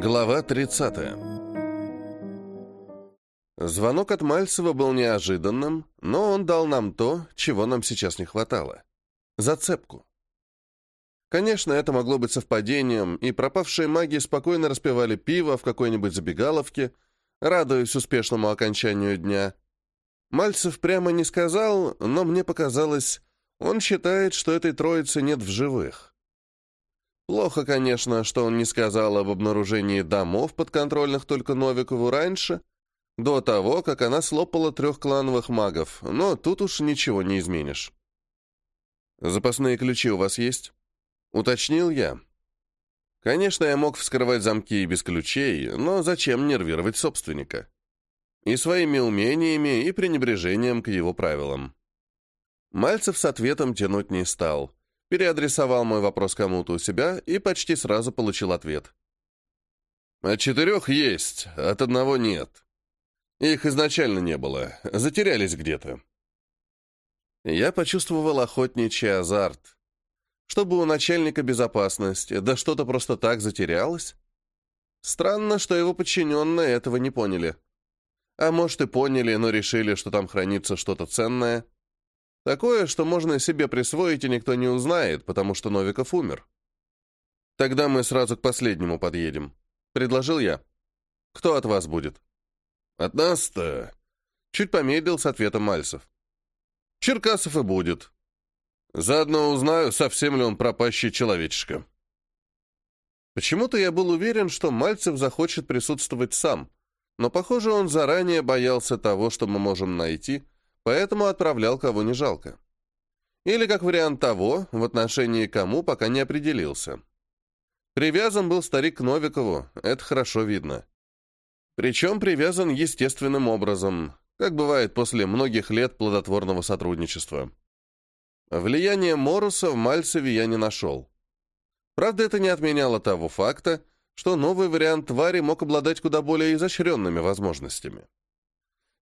Глава 30. Звонок от Мальцева был неожиданным, но он дал нам то, чего нам сейчас не хватало. Зацепку. Конечно, это могло быть совпадением, и пропавшие маги спокойно распивали пиво в какой-нибудь забегаловке, радуясь успешному окончанию дня. Мальцев прямо не сказал, но мне показалось, он считает, что этой троицы нет в живых. Плохо, конечно, что он не сказал об обнаружении домов, подконтрольных только Новикову раньше, до того, как она слопала трех клановых магов, но тут уж ничего не изменишь. «Запасные ключи у вас есть?» — уточнил я. Конечно, я мог вскрывать замки и без ключей, но зачем нервировать собственника? И своими умениями, и пренебрежением к его правилам. Мальцев с ответом тянуть не стал — переадресовал мой вопрос кому-то у себя и почти сразу получил ответ. «От четырех есть, от одного нет. Их изначально не было, затерялись где-то». Я почувствовал охотничий азарт. Чтобы у начальника безопасности, да что-то просто так затерялось. Странно, что его подчиненные этого не поняли. А может и поняли, но решили, что там хранится что-то ценное. Такое, что можно себе присвоить, и никто не узнает, потому что Новиков умер. Тогда мы сразу к последнему подъедем. Предложил я. Кто от вас будет? От нас-то... Чуть помедлил с ответом Мальцев. Черкасов и будет. Заодно узнаю, совсем ли он пропащий человечишка. Почему-то я был уверен, что Мальцев захочет присутствовать сам, но, похоже, он заранее боялся того, что мы можем найти, поэтому отправлял кого не жалко. Или как вариант того, в отношении кому пока не определился. Привязан был старик к Новикову, это хорошо видно. Причем привязан естественным образом, как бывает после многих лет плодотворного сотрудничества. Влияние Моруса в Мальцеве я не нашел. Правда, это не отменяло того факта, что новый вариант твари мог обладать куда более изощренными возможностями.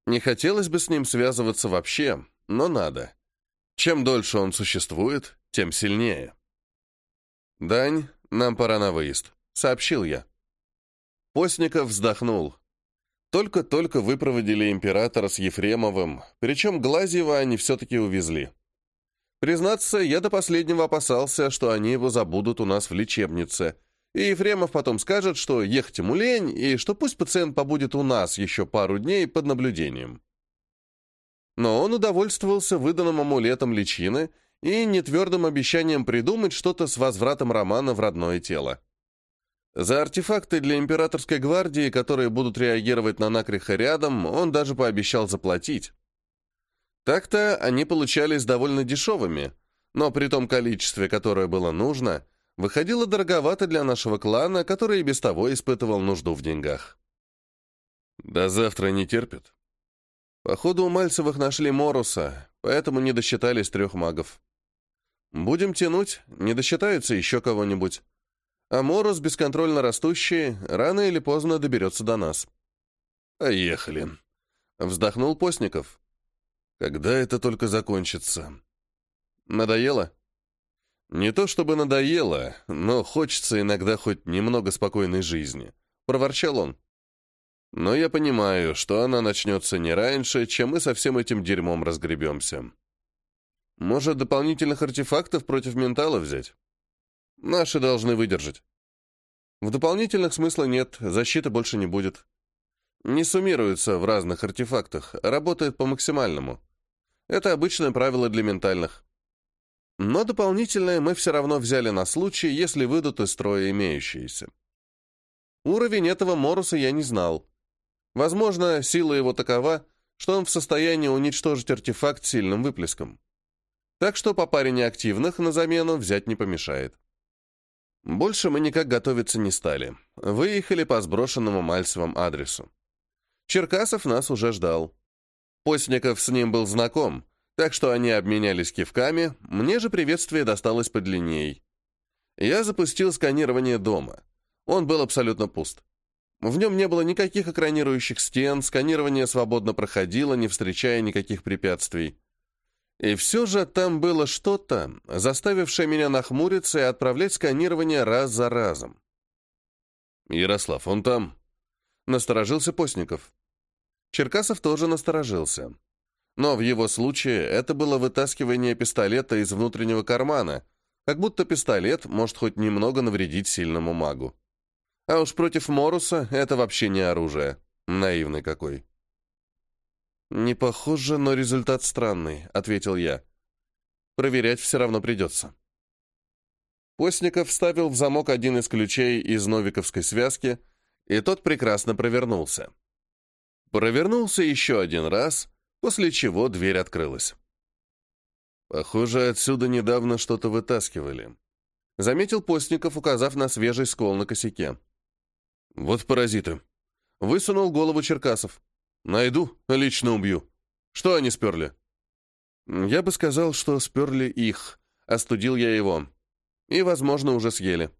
Не хотелось бы с ним связываться вообще, но надо. Чем дольше он существует, тем сильнее. «Дань, нам пора на выезд», — сообщил я. Постников вздохнул. Только-только выпроводили императора с Ефремовым, причем Глазьева они все-таки увезли. Признаться, я до последнего опасался, что они его забудут у нас в лечебнице — и Ефремов потом скажет, что ехать ему лень, и что пусть пациент побудет у нас еще пару дней под наблюдением. Но он удовольствовался выданным амулетом личины и нетвердым обещанием придумать что-то с возвратом Романа в родное тело. За артефакты для императорской гвардии, которые будут реагировать на накриха рядом, он даже пообещал заплатить. Так-то они получались довольно дешевыми, но при том количестве, которое было нужно, выходило дороговато для нашего клана, который и без того испытывал нужду в деньгах. До завтра не терпит. Походу, у Мальцевых нашли Моруса, поэтому не досчитались трех магов. Будем тянуть, не досчитаются еще кого-нибудь. А Морус, бесконтрольно растущий, рано или поздно доберется до нас. «Поехали», — вздохнул Постников. «Когда это только закончится?» «Надоело?» Не то чтобы надоело, но хочется иногда хоть немного спокойной жизни, проворчал он. Но я понимаю, что она начнется не раньше, чем мы со всем этим дерьмом разгребемся. Может, дополнительных артефактов против ментала взять? Наши должны выдержать. В дополнительных смысла нет, защиты больше не будет. Не суммируется в разных артефактах, работает по максимальному. Это обычное правило для ментальных. Но дополнительное мы все равно взяли на случай, если выйдут из строя имеющиеся. Уровень этого Моруса я не знал. Возможно, сила его такова, что он в состоянии уничтожить артефакт сильным выплеском. Так что по паре неактивных на замену взять не помешает. Больше мы никак готовиться не стали. Выехали по сброшенному Мальцевым адресу. Черкасов нас уже ждал. Постников с ним был знаком, так что они обменялись кивками, мне же приветствие досталось подлинней. Я запустил сканирование дома. Он был абсолютно пуст. В нем не было никаких экранирующих стен, сканирование свободно проходило, не встречая никаких препятствий. И все же там было что-то, заставившее меня нахмуриться и отправлять сканирование раз за разом. «Ярослав, он там?» Насторожился Постников. Черкасов тоже насторожился. Но в его случае это было вытаскивание пистолета из внутреннего кармана, как будто пистолет может хоть немного навредить сильному магу. А уж против Моруса это вообще не оружие. Наивный какой. «Не похоже, но результат странный», — ответил я. «Проверять все равно придется». Постников вставил в замок один из ключей из новиковской связки, и тот прекрасно провернулся. Провернулся еще один раз, после чего дверь открылась. Похоже, отсюда недавно что-то вытаскивали. Заметил Постников, указав на свежий скол на косяке. Вот паразиты. Высунул голову Черкасов. Найду, лично убью. Что они сперли? Я бы сказал, что сперли их. Остудил я его. И, возможно, уже съели.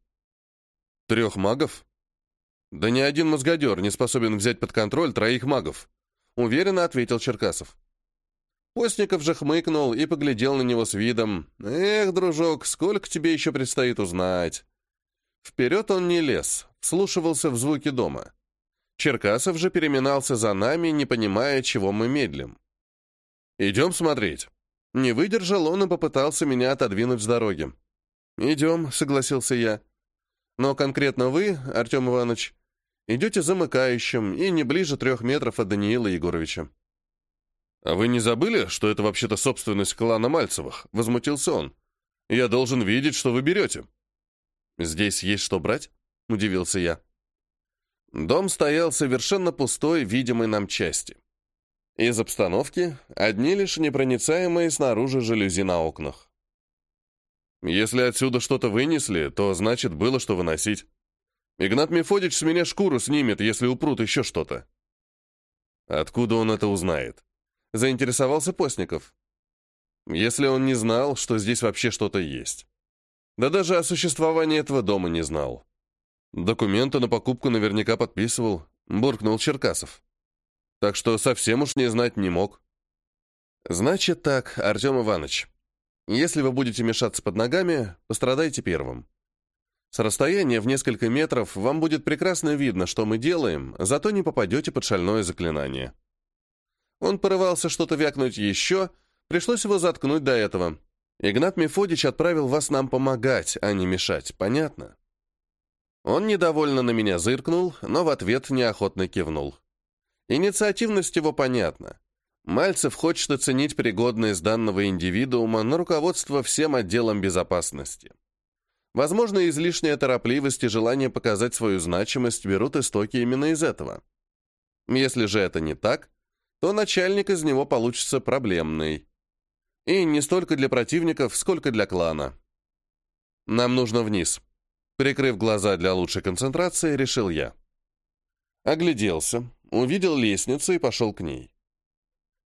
Трех магов? Да ни один мозгодер не способен взять под контроль троих магов. Уверенно ответил Черкасов. Постников же хмыкнул и поглядел на него с видом. «Эх, дружок, сколько тебе еще предстоит узнать?» Вперед он не лез, вслушивался в звуки дома. Черкасов же переминался за нами, не понимая, чего мы медлим. «Идем смотреть». Не выдержал он и попытался меня отодвинуть с дороги. «Идем», — согласился я. «Но конкретно вы, Артем Иванович, идете замыкающим и не ближе трех метров от Даниила Егоровича». «А вы не забыли, что это вообще-то собственность клана Мальцевых?» — возмутился он. «Я должен видеть, что вы берете». «Здесь есть что брать?» — удивился я. Дом стоял совершенно пустой, видимой нам части. Из обстановки одни лишь непроницаемые снаружи жалюзи на окнах. Если отсюда что-то вынесли, то значит было что выносить. Игнат Мефодич с меня шкуру снимет, если упрут еще что-то. Откуда он это узнает? Заинтересовался Постников. Если он не знал, что здесь вообще что-то есть. Да даже о существовании этого дома не знал. Документы на покупку наверняка подписывал, буркнул Черкасов. Так что совсем уж не знать не мог. Значит так, Артем Иванович, если вы будете мешаться под ногами, пострадайте первым. С расстояния в несколько метров вам будет прекрасно видно, что мы делаем, зато не попадете под шальное заклинание. Он порывался что-то вякнуть еще, пришлось его заткнуть до этого. Игнат Мефодич отправил вас нам помогать, а не мешать, понятно? Он недовольно на меня зыркнул, но в ответ неохотно кивнул. Инициативность его понятна. Мальцев хочет оценить пригодность данного индивидуума на руководство всем отделом безопасности. Возможно, излишняя торопливость и желание показать свою значимость берут истоки именно из этого. Если же это не так, то начальник из него получится проблемный. И не столько для противников, сколько для клана. Нам нужно вниз. Прикрыв глаза для лучшей концентрации, решил я. Огляделся, увидел лестницу и пошел к ней.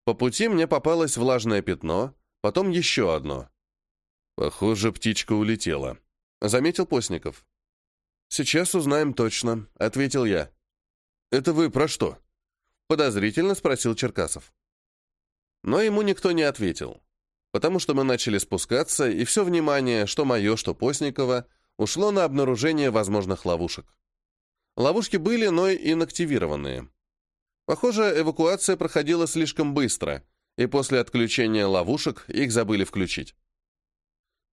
По пути мне попалось влажное пятно, потом еще одно. Похоже, птичка улетела. Заметил Постников. «Сейчас узнаем точно», — ответил я. «Это вы про что?» Подозрительно спросил Черкасов. Но ему никто не ответил потому что мы начали спускаться, и все внимание, что мое, что Постникова, ушло на обнаружение возможных ловушек. Ловушки были, но инактивированные. Похоже, эвакуация проходила слишком быстро, и после отключения ловушек их забыли включить.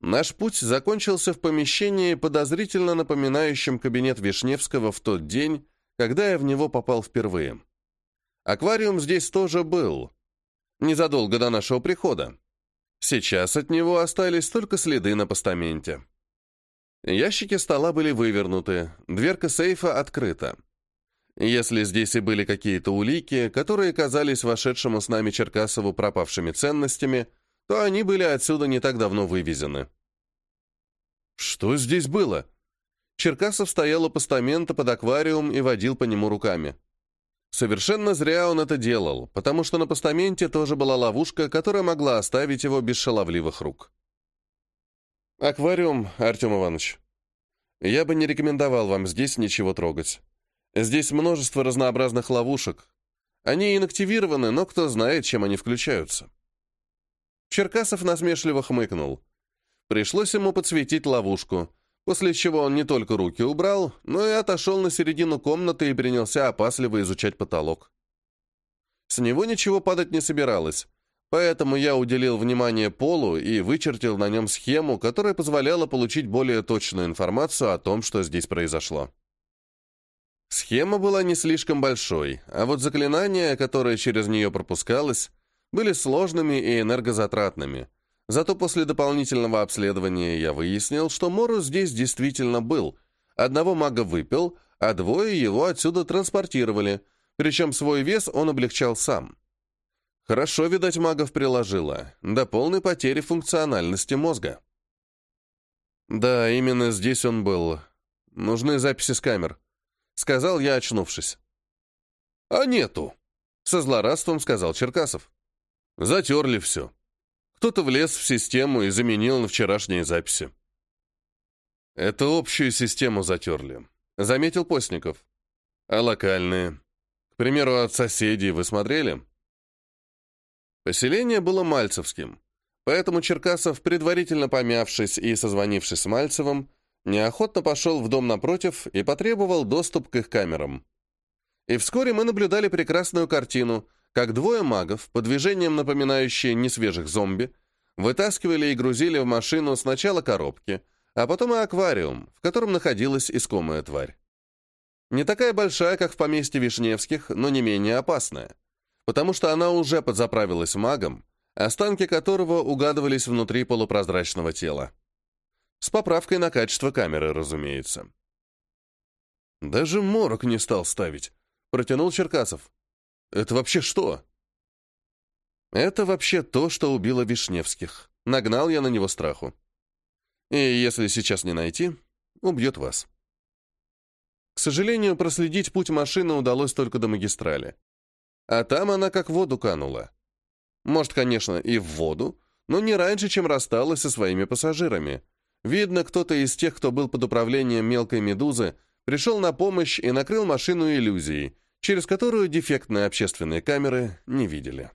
Наш путь закончился в помещении, подозрительно напоминающем кабинет Вишневского в тот день, когда я в него попал впервые. Аквариум здесь тоже был, незадолго до нашего прихода. Сейчас от него остались только следы на постаменте. Ящики стола были вывернуты, дверка сейфа открыта. Если здесь и были какие-то улики, которые казались вошедшему с нами Черкасову пропавшими ценностями, то они были отсюда не так давно вывезены. Что здесь было? Черкасов стоял у постамента под аквариум и водил по нему руками. Совершенно зря он это делал, потому что на постаменте тоже была ловушка, которая могла оставить его без шаловливых рук. «Аквариум, Артем Иванович. Я бы не рекомендовал вам здесь ничего трогать. Здесь множество разнообразных ловушек. Они инактивированы, но кто знает, чем они включаются». Черкасов насмешливо хмыкнул. Пришлось ему подсветить ловушку, После чего он не только руки убрал, но и отошел на середину комнаты и принялся опасливо изучать потолок. С него ничего падать не собиралось, поэтому я уделил внимание полу и вычертил на нем схему, которая позволяла получить более точную информацию о том, что здесь произошло. Схема была не слишком большой, а вот заклинания, которые через нее пропускалось, были сложными и энергозатратными. Зато после дополнительного обследования я выяснил, что Морус здесь действительно был. Одного мага выпил, а двое его отсюда транспортировали, причем свой вес он облегчал сам. Хорошо, видать, магов приложила, до полной потери функциональности мозга. Да, именно здесь он был. Нужны записи с камер. — сказал я, очнувшись. «А нету», — со злорадством сказал Черкасов. «Затерли все. Кто-то влез в систему и заменил на вчерашние записи». «Это общую систему затерли», — заметил Постников. «А локальные? К примеру, от соседей вы смотрели?» Поселение было мальцевским, поэтому Черкасов, предварительно помявшись и созвонившись с Мальцевым, неохотно пошел в дом напротив и потребовал доступ к их камерам. И вскоре мы наблюдали прекрасную картину, как двое магов, по движениям напоминающие несвежих зомби, вытаскивали и грузили в машину сначала коробки, а потом и аквариум, в котором находилась искомая тварь. Не такая большая, как в поместье Вишневских, но не менее опасная, потому что она уже подзаправилась магом, останки которого угадывались внутри полупрозрачного тела. С поправкой на качество камеры, разумеется. «Даже морок не стал ставить», — протянул Черкасов. «Это вообще что?» «Это вообще то, что убило Вишневских. Нагнал я на него страху. И если сейчас не найти, убьет вас». К сожалению, проследить путь машины удалось только до магистрали. А там она как в воду канула. Может, конечно, и в воду, но не раньше, чем рассталась со своими пассажирами — Видно, кто-то из тех, кто был под управлением мелкой медузы, пришел на помощь и накрыл машину иллюзией, через которую дефектные общественные камеры не видели.